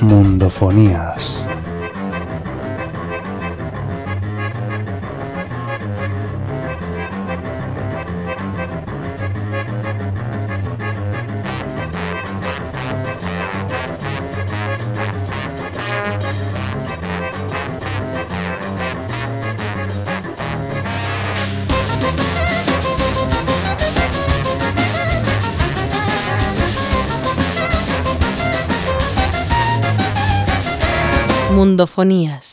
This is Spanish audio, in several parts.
Mundofonías. Mundofonías.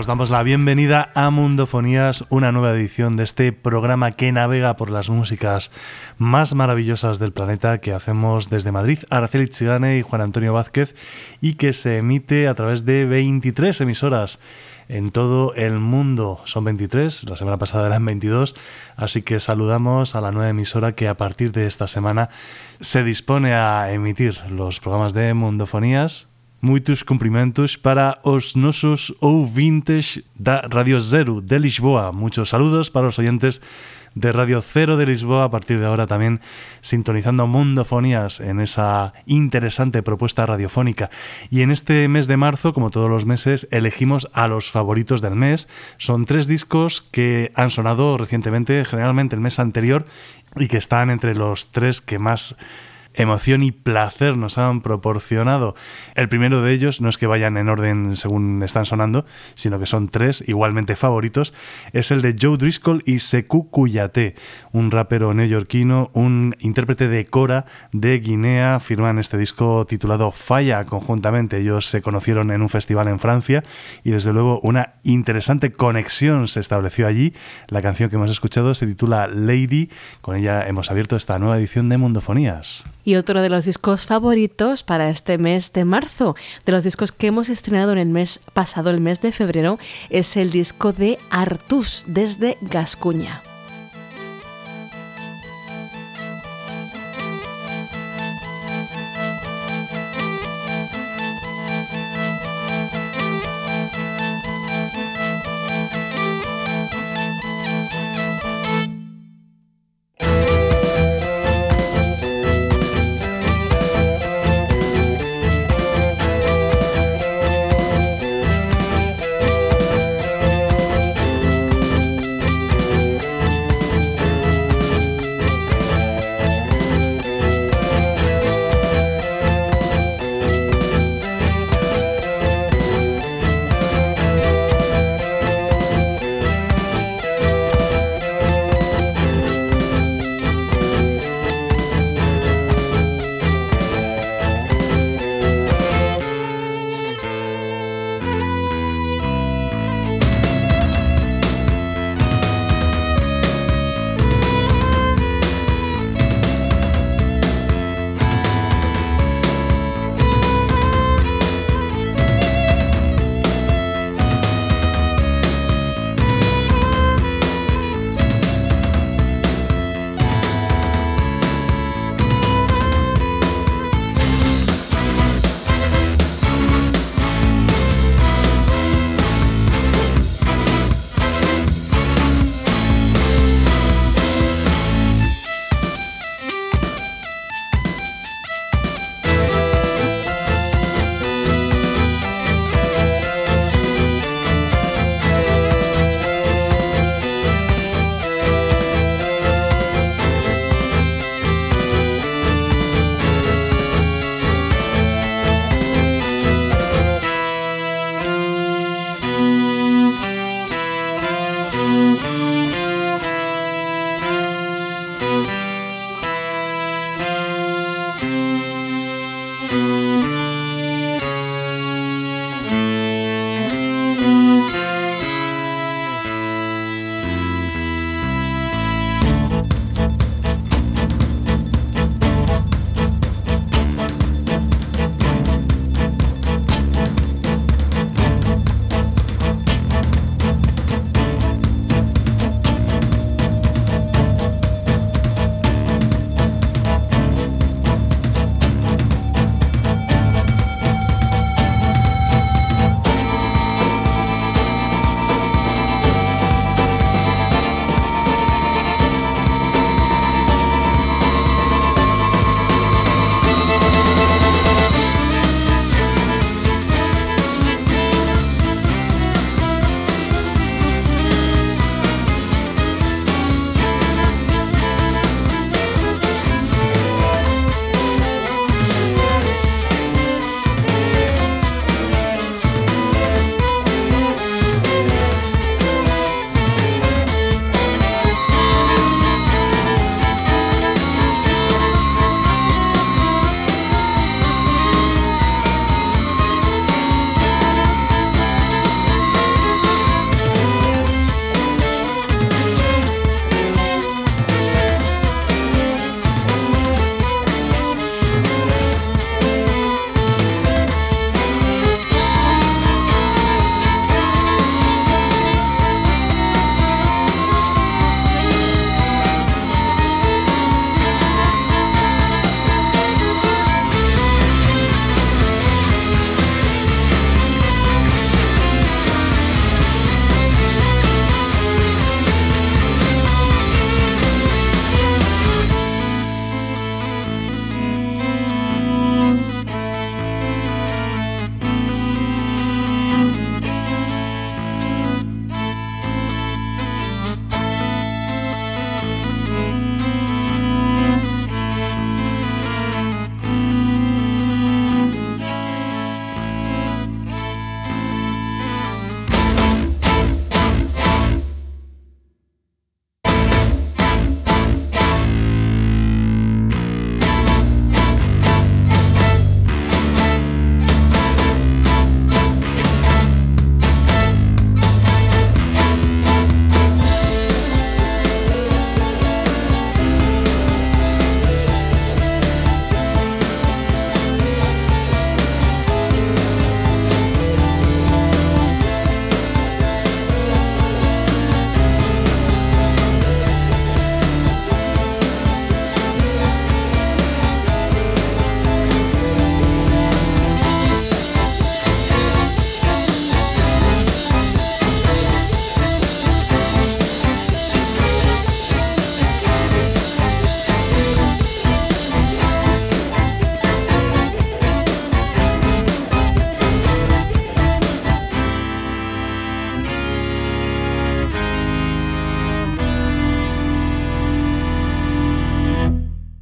Os damos la bienvenida a Mundofonías, una nueva edición de este programa que navega por las músicas más maravillosas del planeta que hacemos desde Madrid, Araceli Chigane y Juan Antonio Vázquez, y que se emite a través de 23 emisoras en todo el mundo. Son 23, la semana pasada eran 22, así que saludamos a la nueva emisora que a partir de esta semana se dispone a emitir los programas de Mundofonías Muitos cumprimentos para os nosos ouvintes da Radio Zero de Lisboa. Muchos saludos para los oyentes de Radio Cero de Lisboa, a partir de ahora también sintonizando Mundofonías en esa interesante propuesta radiofónica. Y en este mes de marzo, como todos los meses, elegimos a los favoritos del mes. Son tres discos que han sonado recientemente, generalmente el mes anterior, y que están entre los tres que más emoción y placer nos han proporcionado. El primero de ellos no es que vayan en orden según están sonando, sino que son tres igualmente favoritos. Es el de Joe Driscoll y Sekou Kuyate, un rapero neoyorquino, un intérprete de Cora de Guinea. Firman este disco titulado Falla conjuntamente. Ellos se conocieron en un festival en Francia y desde luego una interesante conexión se estableció allí. La canción que hemos escuchado se titula Lady. Con ella hemos abierto esta nueva edición de Mundofonías. Otro de los discos favoritos para este mes de marzo, de los discos que hemos estrenado en el mes pasado, el mes de febrero, es el disco de Artus desde Gascuña.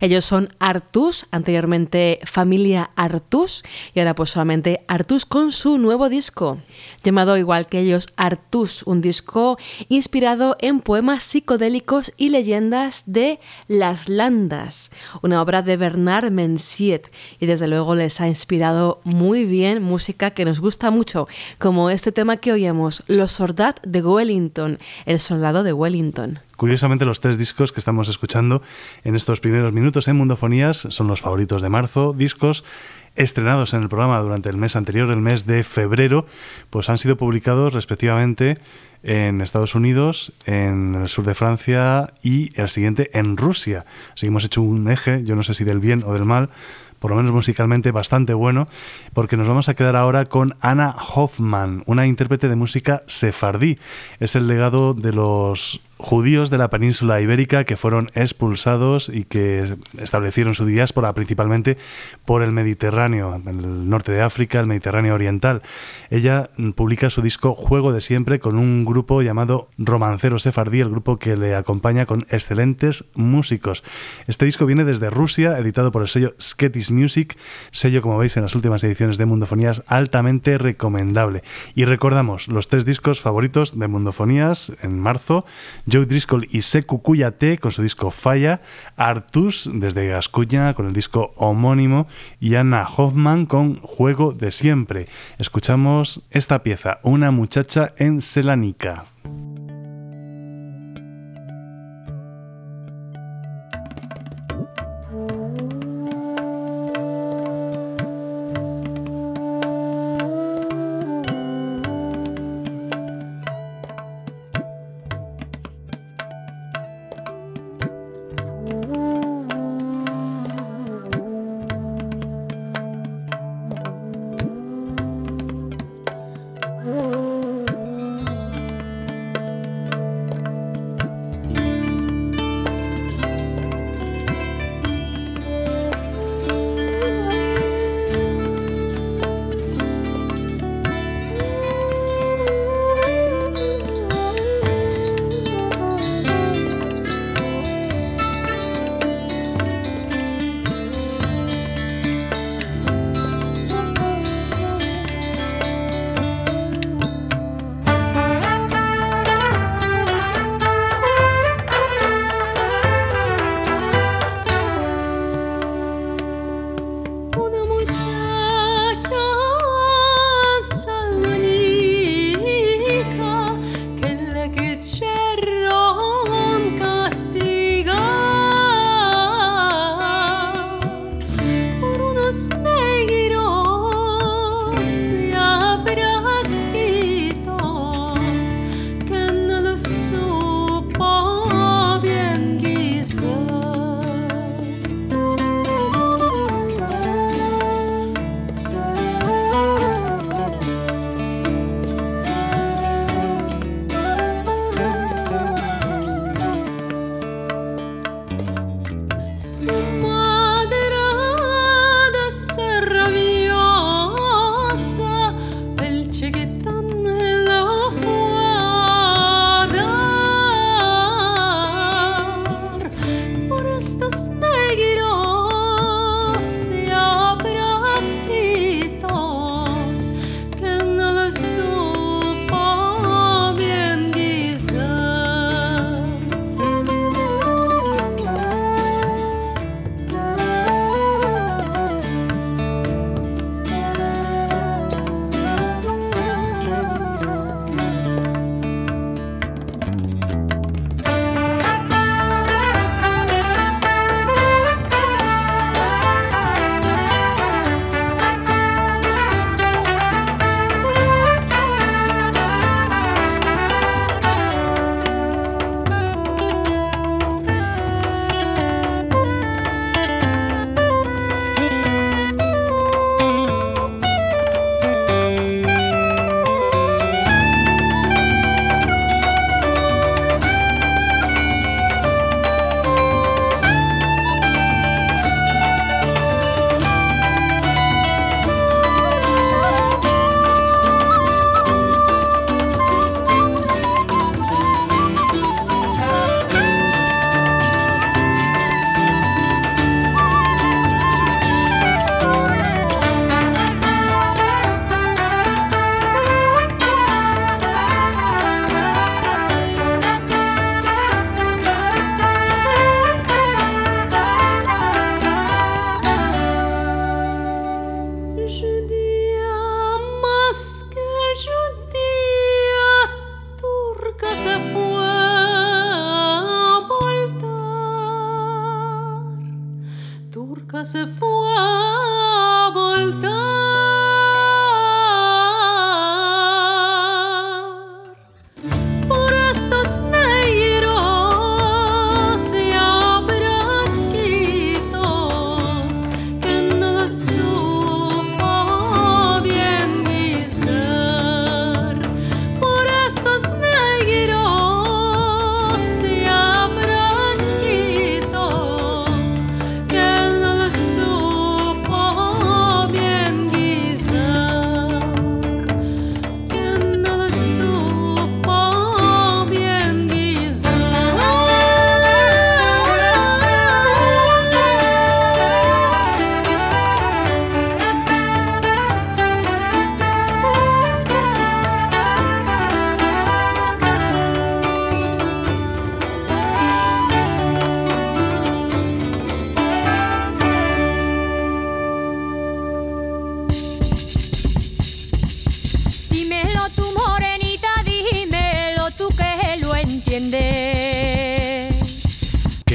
Ellos son Artus, anteriormente familia Artus, y ahora pues solamente Artus con su nuevo disco, llamado igual que ellos Artus, un disco inspirado en poemas psicodélicos y leyendas de Las Landas, una obra de Bernard Mensiet, y desde luego les ha inspirado muy bien música que nos gusta mucho, como este tema que oíamos, Los Soldat de Wellington, el soldado de Wellington. Curiosamente, los tres discos que estamos escuchando en estos primeros minutos en Mundofonías son los favoritos de marzo, discos estrenados en el programa durante el mes anterior, el mes de febrero, pues han sido publicados respectivamente en Estados Unidos, en el sur de Francia y el siguiente en Rusia. Así que hemos hecho un eje, yo no sé si del bien o del mal, por lo menos musicalmente bastante bueno, porque nos vamos a quedar ahora con Anna Hoffman, una intérprete de música sefardí. Es el legado de los judíos de la península ibérica que fueron expulsados y que establecieron su diáspora principalmente por el Mediterráneo, el norte de África, el Mediterráneo oriental. Ella publica su disco Juego de Siempre con un grupo llamado Romancero Sefardí, el grupo que le acompaña con excelentes músicos. Este disco viene desde Rusia, editado por el sello Sketis Music, sello como veis en las últimas ediciones de Mundofonías altamente recomendable. Y recordamos los tres discos favoritos de Mundofonías en marzo. Joe Driscoll y Seku Kuyate con su disco Falla, Artus desde Gascuña con el disco homónimo y Anna Hoffman con Juego de Siempre. Escuchamos esta pieza, Una muchacha en Selanica.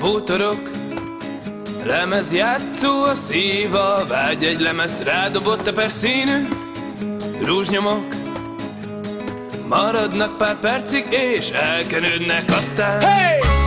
bútorok. Lemezjátszó a szíva Vágy egy lemez rádobott a perszínű Rúzsnyomok Maradnak pár percig és elkenődnek aztán. Hey!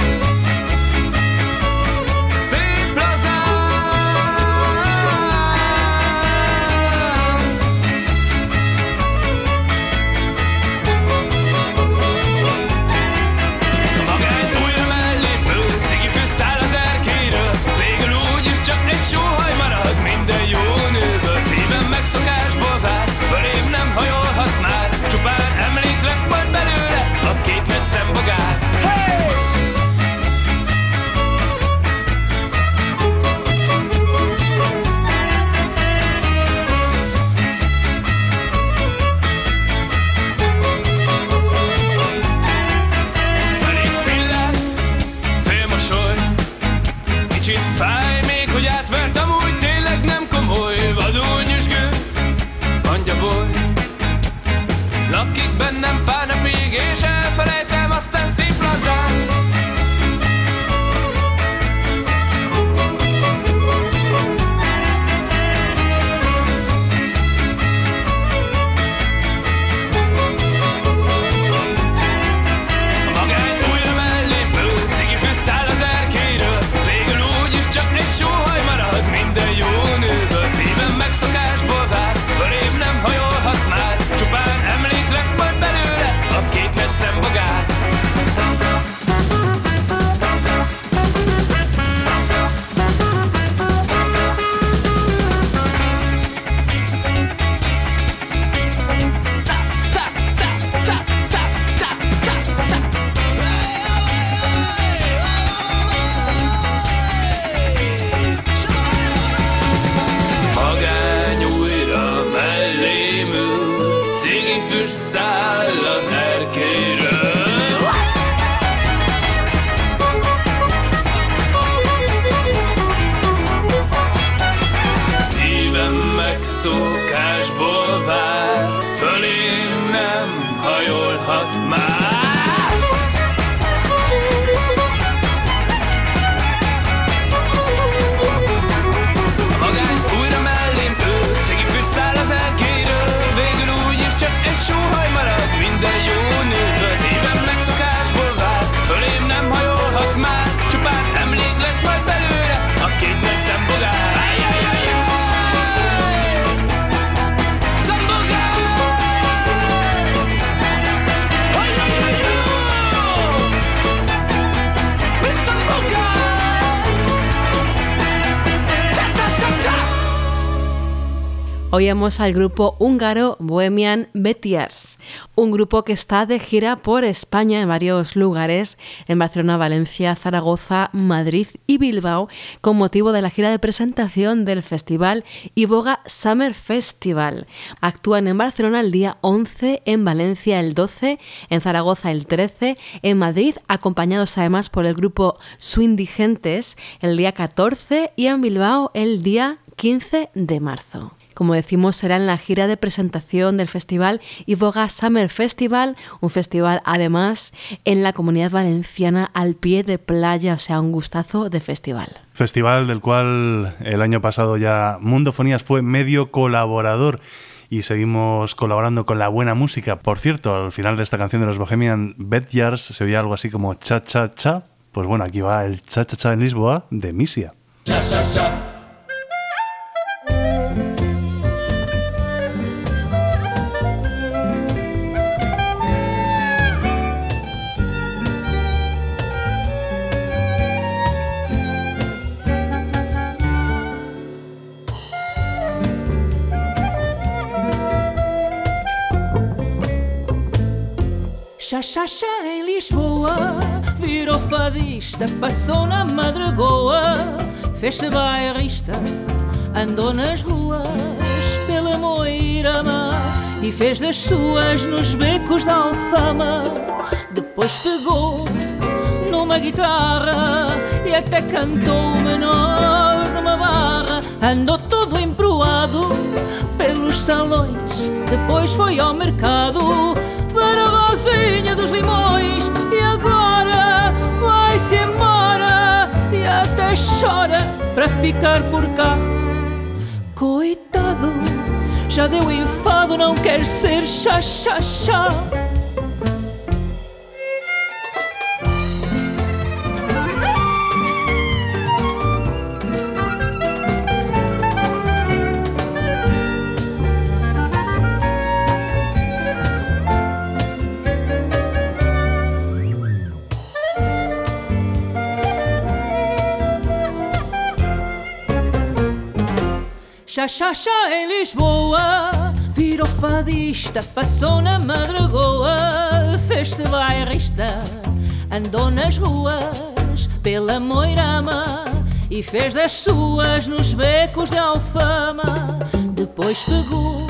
Oíamos al grupo húngaro Bohemian Betiars, un grupo que está de gira por España en varios lugares, en Barcelona, Valencia, Zaragoza, Madrid y Bilbao, con motivo de la gira de presentación del festival Iboga Summer Festival. Actúan en Barcelona el día 11, en Valencia el 12, en Zaragoza el 13, en Madrid, acompañados además por el grupo Swindigentes el día 14 y en Bilbao el día 15 de marzo. Como decimos, será en la gira de presentación del festival Ivoga Summer Festival, un festival además en la comunidad valenciana al pie de playa, o sea, un gustazo de festival. Festival del cual el año pasado ya Mundofonías fue medio colaborador y seguimos colaborando con la buena música. Por cierto, al final de esta canción de los Bohemian Betyars se oía algo así como cha cha cha. Pues bueno, aquí va el cha cha cha en Lisboa de Misia. Xaxaxa em Lisboa, virou fadista, passou na Madragoa, fez-se bairrista, andou nas ruas pela Moirama e fez das suas nos becos da Alfama. Depois pegou numa guitarra e até cantou menor numa barra. Andou todo emproado pelos salões, depois foi ao mercado para a Rosinha dos Limões e agora vai-se embora e até chora para ficar por cá. Coitado, já deu enfado, não quer ser chá-chá-chá. Chá, chá, chá em Lisboa. Virou fadista, passou na Madragoa Fez-se bairrista, andou nas ruas Pela Moirama. E fez das suas nos becos de Alfama. Depois pegou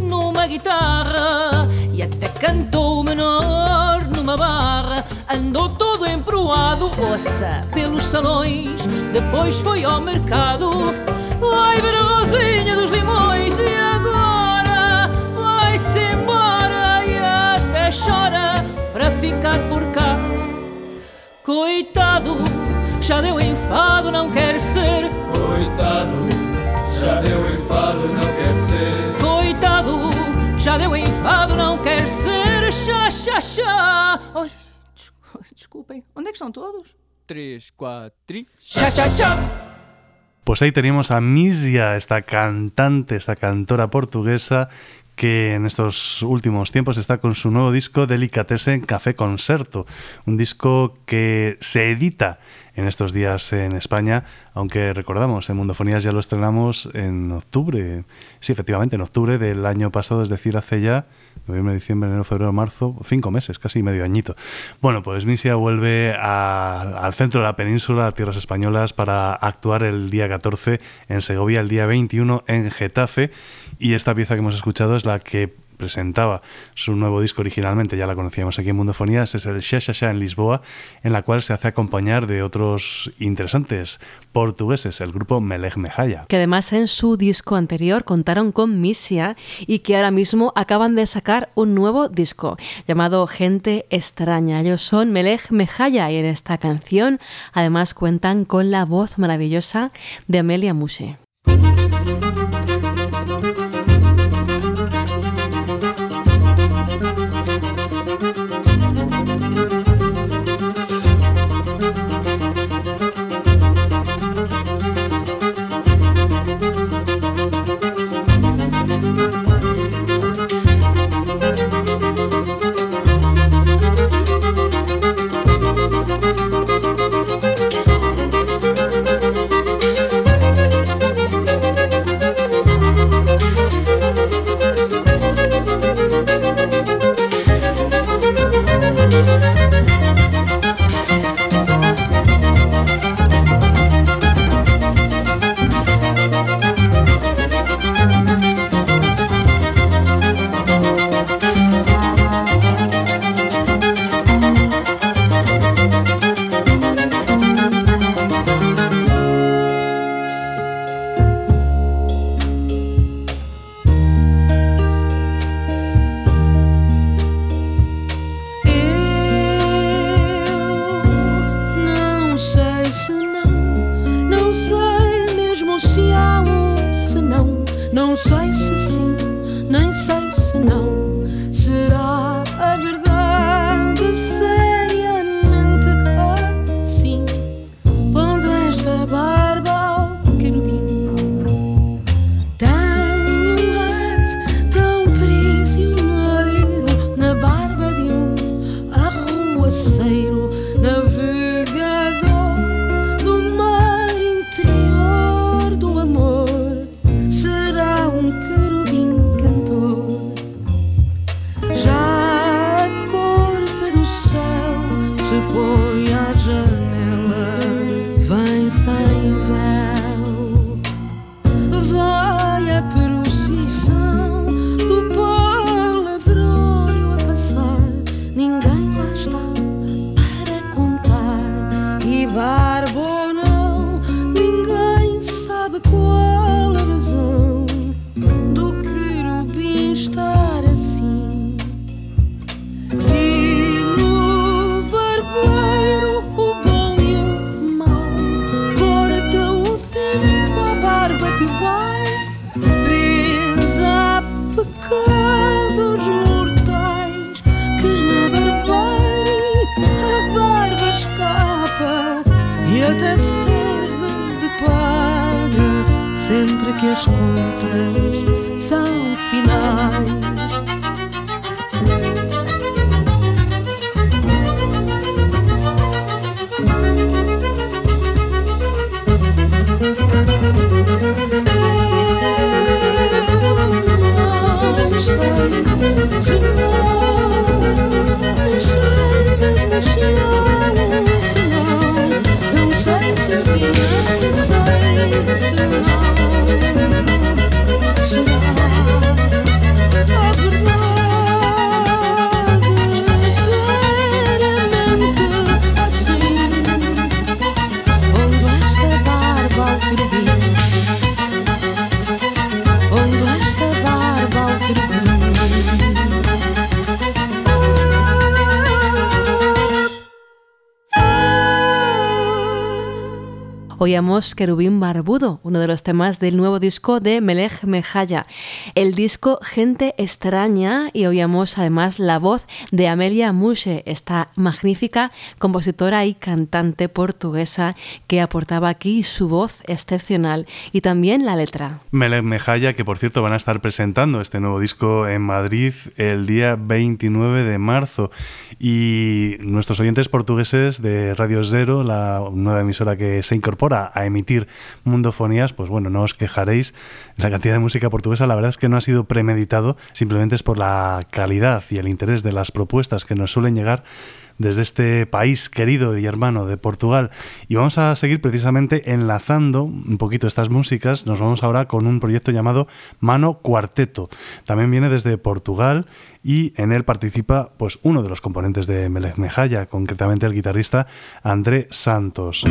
numa guitarra E até cantou menor numa barra. Andou todo emproado, ouça, pelos salões. Depois foi ao mercado Vai ver a Rosinha dos Limões E agora vai-se embora E até chora para ficar por cá. Coitado, já deu enfado, não quer ser. Coitado, já deu enfado, não quer ser. Coitado, já deu enfado, não quer ser. Chá, chá, chá. Ai, descu- Desculpem, onde é que estão todos? 3, 4, Chá, chá, chá Pues ahí teníamos a Misia, esta cantante, esta cantora portuguesa que en estos últimos tiempos está con su nuevo disco Delicatessen Café Concerto, un disco que se edita en estos días en España, aunque recordamos, en Mundofonías ya lo estrenamos en octubre, sí, efectivamente, en octubre del año pasado, es decir, hace ya noviembre, diciembre, enero, febrero, marzo, cinco meses, casi medio añito. Bueno, pues Misia vuelve a- al centro de la península, a tierras españolas, para actuar el día 14 en Segovia, el día 21 en Getafe, y esta pieza que hemos escuchado es la que presentaba su nuevo disco originalmente, ya la conocíamos aquí en Mundofonías, es el Xa en Lisboa, en la cual se hace acompañar de otros interesantes portugueses, el grupo Melech Mejaya. que además en su disco anterior contaron con Misia y que ahora mismo acaban de sacar un nuevo disco llamado Gente Extraña. Ellos son Melech Mejaya y en esta canción además cuentan con la voz maravillosa de Amelia Muse. Que as Oíamos Querubín Barbudo, uno de los temas del nuevo disco de Melech Mejaya, el disco Gente Extraña, y oíamos además la voz de Amelia Mushe, esta magnífica compositora y cantante portuguesa que aportaba aquí su voz excepcional y también la letra. Melech Mejaya, que por cierto van a estar presentando este nuevo disco en Madrid el día 29 de marzo. Y nuestros oyentes portugueses de Radio Zero, la nueva emisora que se incorpora a emitir mundofonías, pues bueno, no os quejaréis. La cantidad de música portuguesa, la verdad es que no ha sido premeditado, simplemente es por la calidad y el interés de las propuestas que nos suelen llegar desde este país querido y hermano de Portugal. Y vamos a seguir precisamente enlazando un poquito estas músicas. Nos vamos ahora con un proyecto llamado Mano Cuarteto. También viene desde Portugal y en él participa pues uno de los componentes de Melech Mejaya, concretamente el guitarrista André Santos.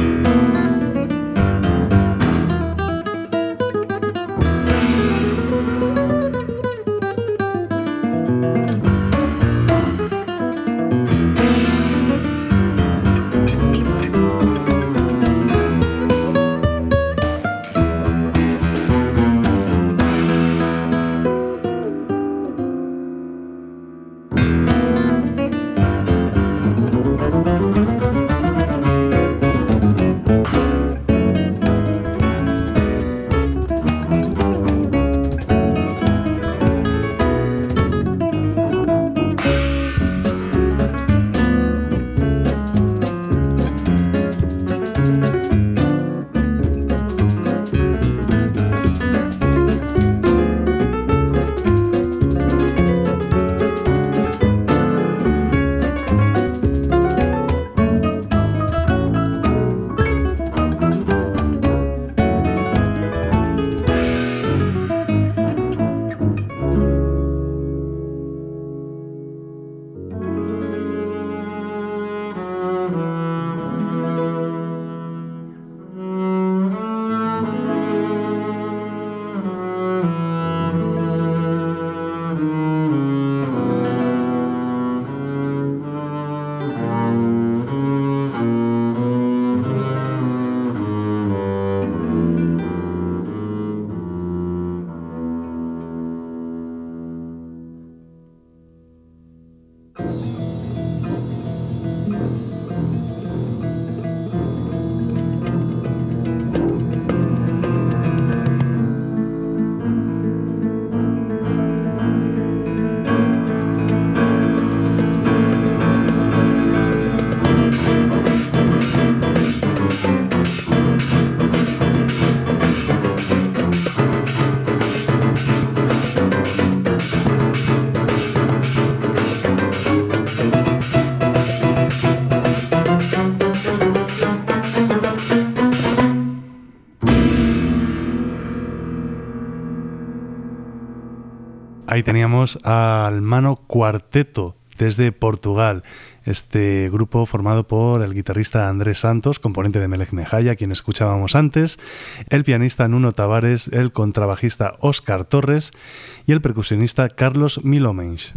Ahí teníamos al Mano Cuarteto desde Portugal. Este grupo formado por el guitarrista Andrés Santos, componente de Melech Mejaya, quien escuchábamos antes, el pianista Nuno Tavares, el contrabajista Óscar Torres y el percusionista Carlos Milomens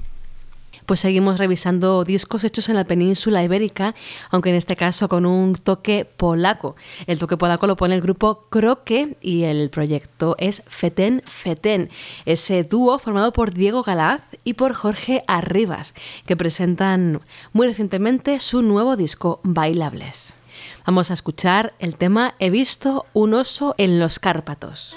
pues seguimos revisando discos hechos en la península ibérica, aunque en este caso con un toque polaco. El toque polaco lo pone el grupo Croque y el proyecto es Feten Feten, ese dúo formado por Diego Galaz y por Jorge Arribas, que presentan muy recientemente su nuevo disco Bailables. Vamos a escuchar el tema He visto un oso en los Cárpatos.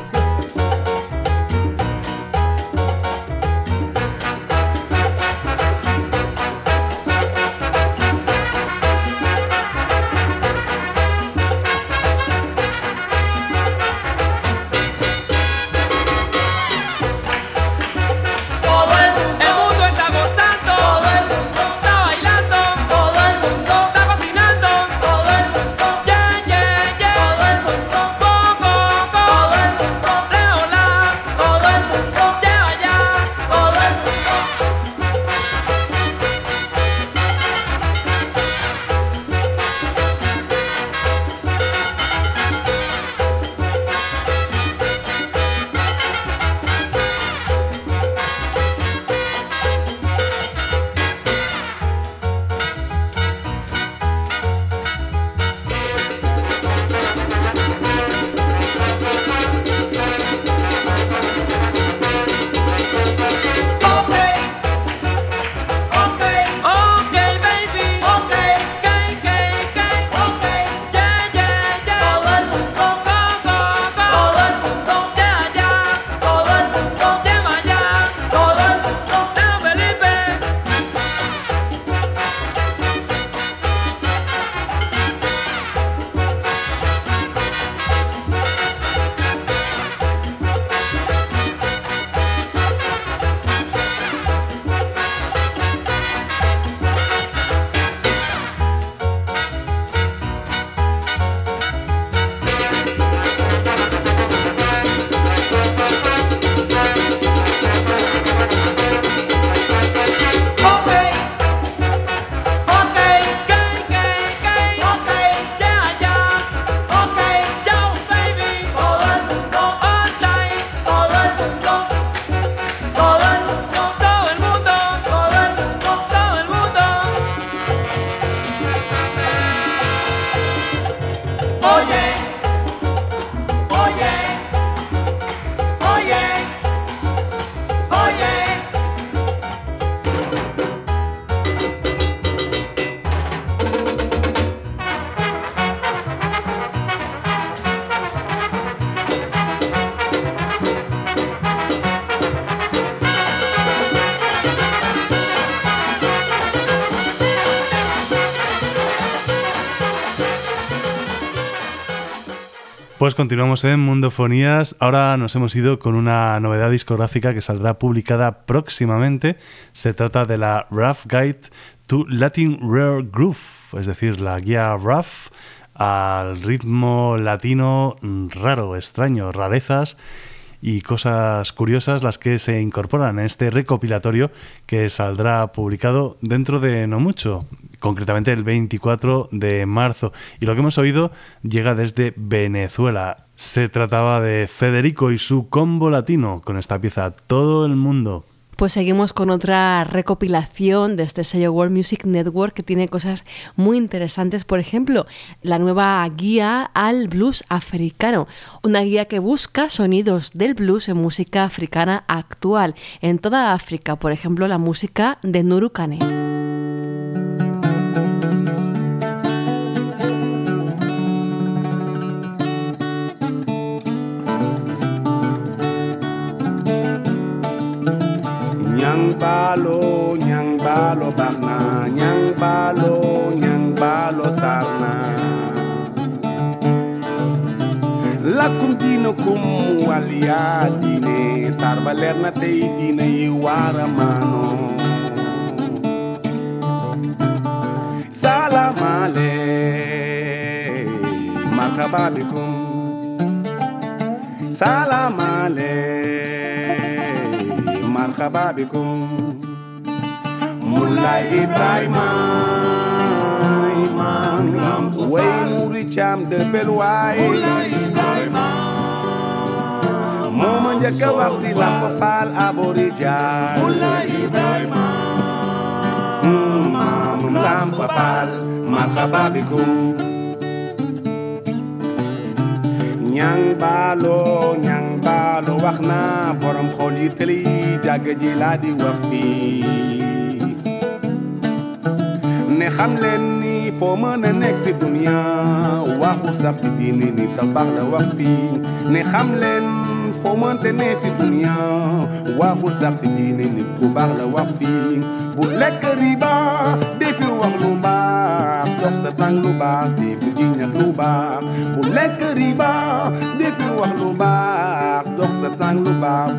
Pues continuamos en Mundofonías. Ahora nos hemos ido con una novedad discográfica que saldrá publicada próximamente. Se trata de la Rough Guide to Latin Rare Groove, es decir, la guía rough al ritmo latino raro, extraño, rarezas y cosas curiosas las que se incorporan en este recopilatorio que saldrá publicado dentro de no mucho, concretamente el 24 de marzo. Y lo que hemos oído llega desde Venezuela. Se trataba de Federico y su combo latino con esta pieza Todo el mundo. Pues seguimos con otra recopilación de este sello World Music Network que tiene cosas muy interesantes. Por ejemplo, la nueva guía al blues africano. Una guía que busca sonidos del blues en música africana actual en toda África. Por ejemplo, la música de Nuru Kane. Nyang balo, nyang balo baax na ñang balo nyang balo saar na lakkum diinakum wal yaa diine saar ba leer na tey diina yi waara maano salaamaale marxaba bikum salaamaale Kababiko. Moulay Ibrahima Imam Lamp Wey Mouri Cham de Belouay Moulay Ibrahima Mouma njëkk a wax si Lamp Fall Aborijan Moulay Ibrahima mm, Imam Lamp Fall Marhaba bikum ñang baalo ñang baalo wax na borom xol yi tëli jàgg ji laa di wax fii ne xam leen ni foo mën a nekk si dunia waxul sax si diine ni tabax la wax fii ne xam leen foo mënte ne si dunia waxul sax si diine nit ku baax la wax fii bu lekk riba defi wax lu baax dox sa tàng lu baax defi jiñat lu baax bu lekk riba defi wax lu baax dox sa tàng lu baax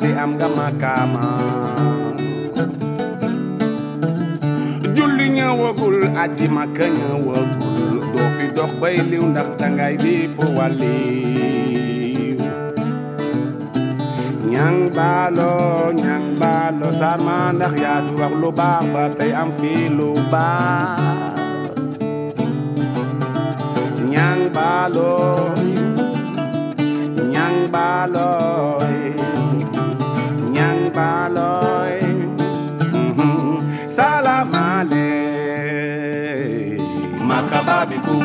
te julli ñëwagul aji makka ñëwagul doo fi dox bay liw ndax dangay po wàlliw ñang baalo ñang baalo sarma ndax yaa fi wax lu baax ba tey am fi lu baax. Ñang baalo ñang baalo ñang baalo. Mm-hmm. Salamale bikoum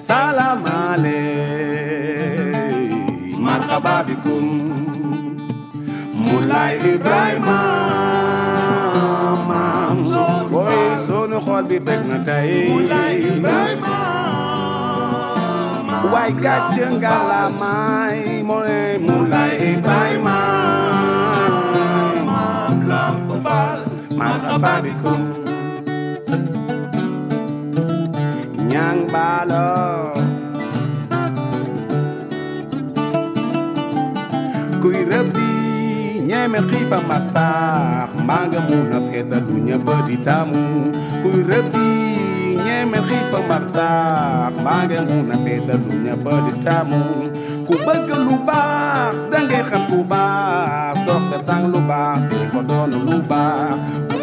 Salam aley Marhaba bikoum Ibrahim, Ibrahima maam Sonko sunu xol bi bég na tey Moulay Ibrahima waay Ibrahim, nga la may mo yang balon Kui rabbi nyeme khifa masak maga muna feta dunya beritamu Kui rabbi nyeme khifa masak maga muna feta dunya beritamu Ku bëgg lu baax da ngay xam ku lubak. dox sa tàng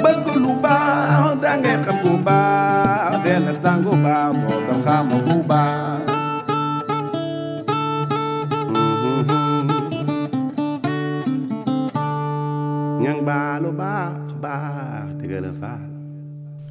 bëgg lu baax da ngay xam bu baax del tàngu baax moo xam bu baax ñang baax baax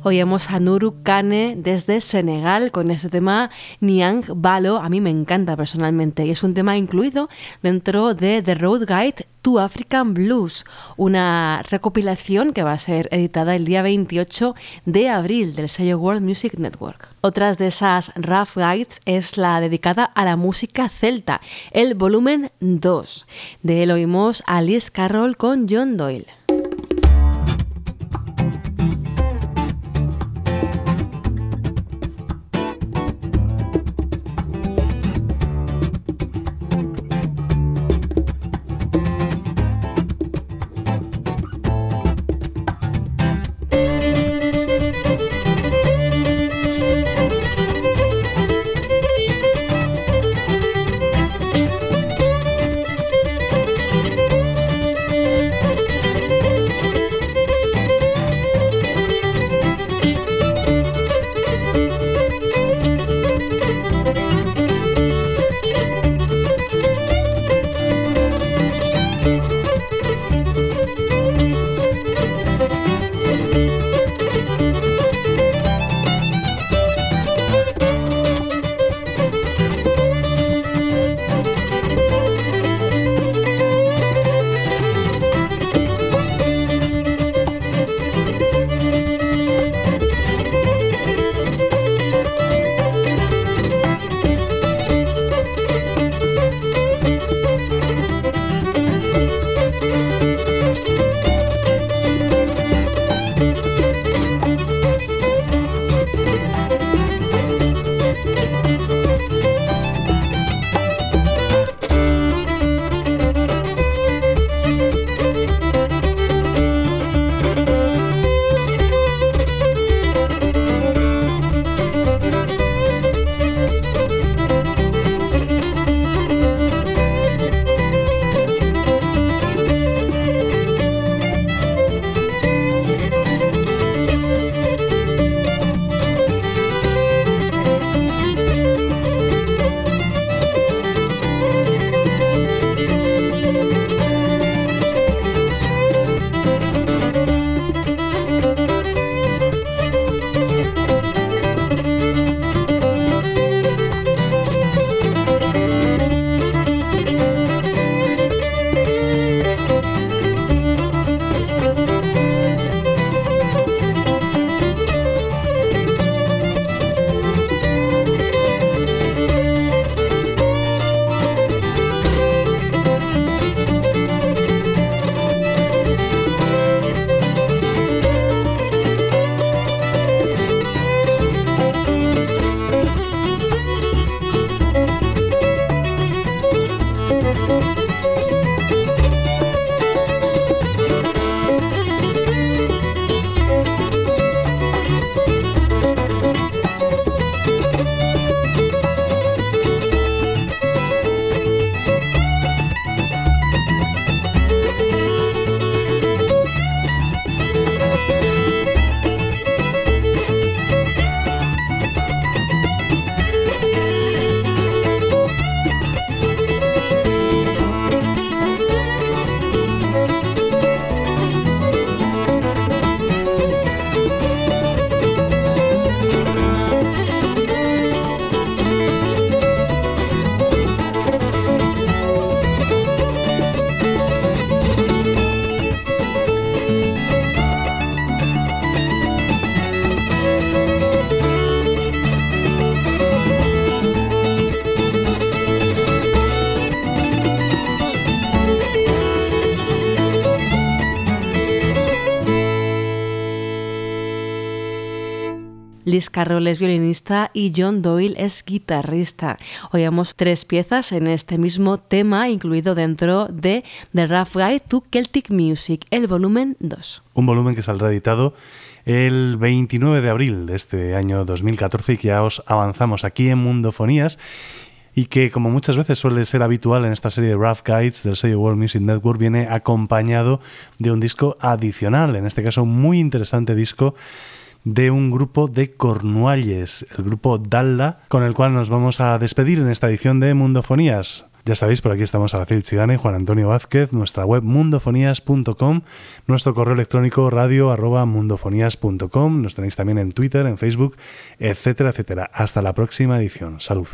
Oíamos a Nuru Kane desde Senegal con este tema Niang Balo. A mí me encanta personalmente y es un tema incluido dentro de The Road Guide to African Blues, una recopilación que va a ser editada el día 28 de abril del sello World Music Network. Otras de esas Rough Guides es la dedicada a la música celta, el volumen 2. De él oímos a Liz Carroll con John Doyle. Carroll es violinista y John Doyle es guitarrista. Oíamos tres piezas en este mismo tema, incluido dentro de The Rough Guide to Celtic Music, el volumen 2. Un volumen que saldrá editado el 29 de abril de este año 2014 y que ya os avanzamos aquí en Mundofonías y que, como muchas veces suele ser habitual en esta serie de Rough Guides del sello World Music Network, viene acompañado de un disco adicional, en este caso un muy interesante disco de un grupo de Cornualles, el grupo Dalla, con el cual nos vamos a despedir en esta edición de Mundofonías. Ya sabéis, por aquí estamos Araceli Chigane, Juan Antonio Vázquez, nuestra web mundofonías.com, nuestro correo electrónico radio arroba mundofonías.com, nos tenéis también en Twitter, en Facebook, etcétera, etcétera. Hasta la próxima edición. Salud.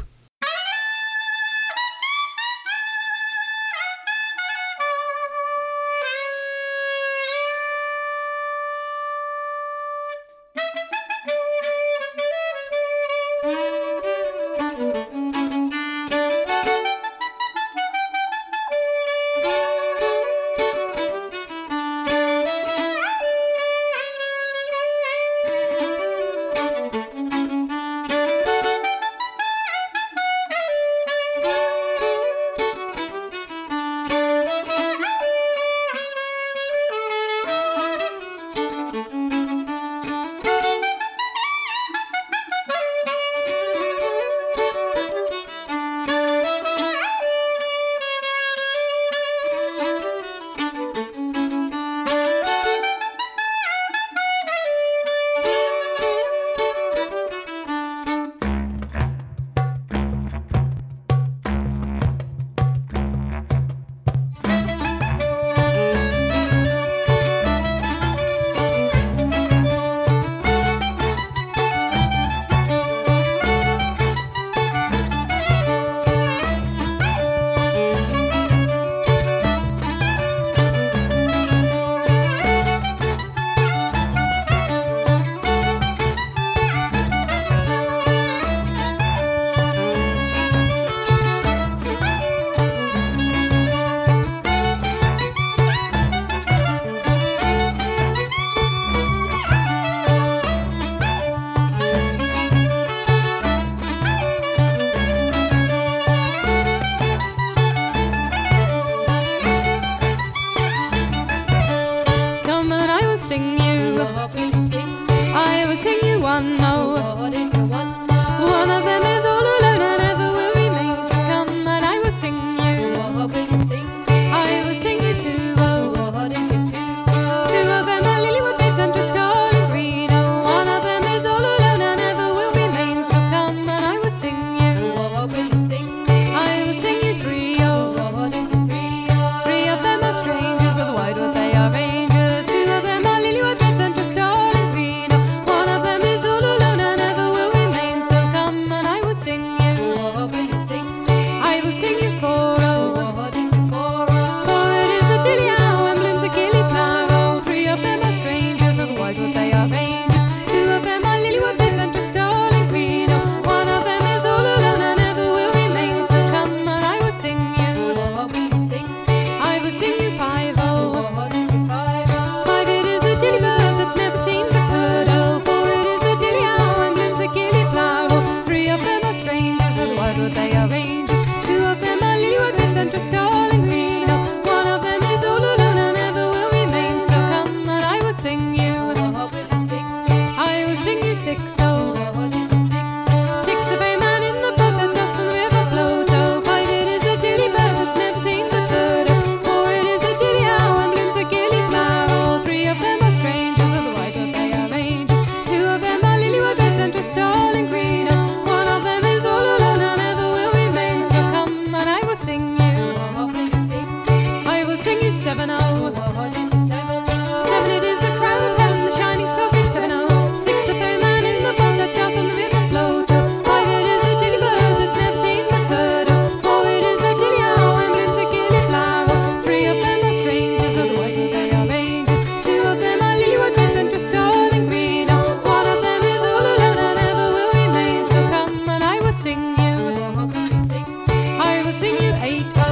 sing you eight